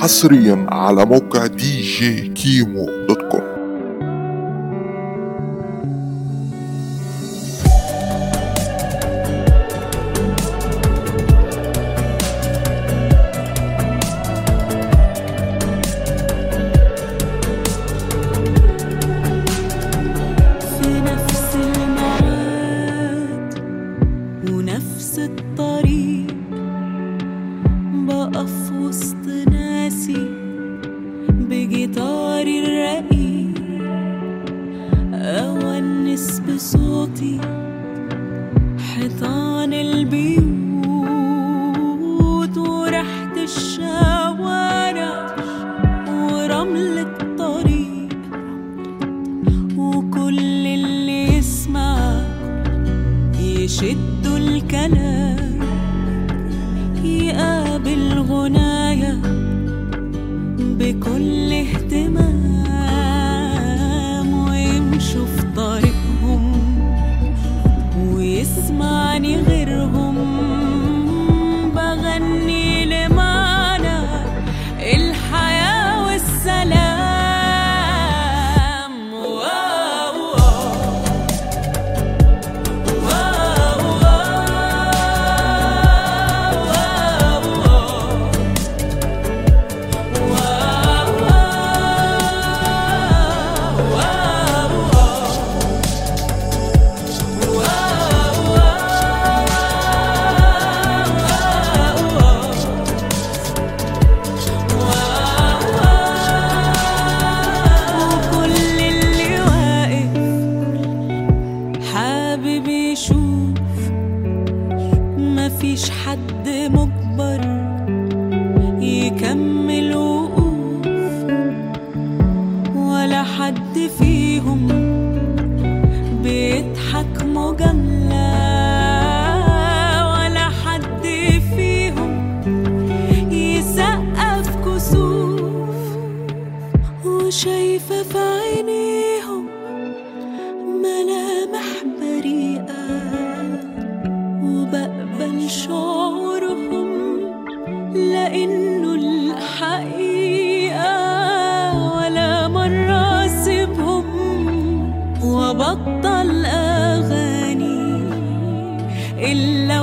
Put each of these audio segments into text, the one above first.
حصريا على موقع دي جي كيمو دوت بصوتي حيطان البيوت وريحة الشوارع ورمل الطريق وكل اللي يسمع يشدوا الكلام يقابل مفيش حد مجبر يكمل وقوف ولا حد فيهم بيضحك مجاملة لأنه الحقيقة ولا مرة أغاني إلا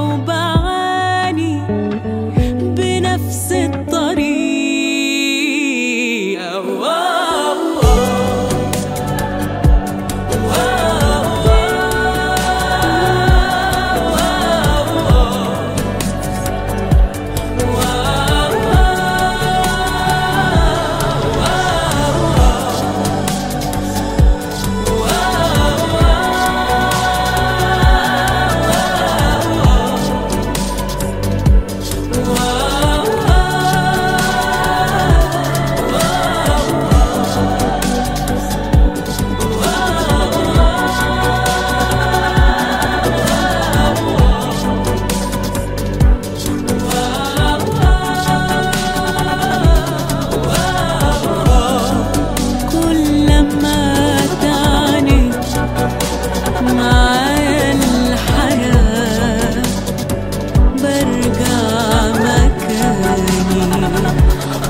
مكاني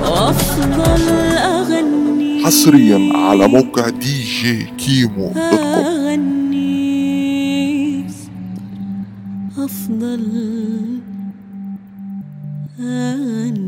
وأفضل أغني حصريا على موقع دي جي كيمو dot com. أغني أفضل أغني.